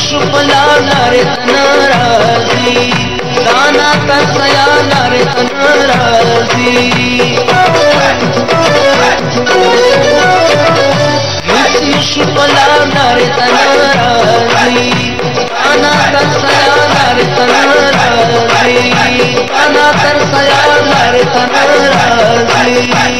شکلا لارتن رازی دانا تسیا لارتن رازی مسی شکلا لارتن رازی دانا تسیا لارتن رازی دانا تسیا لارتن رازی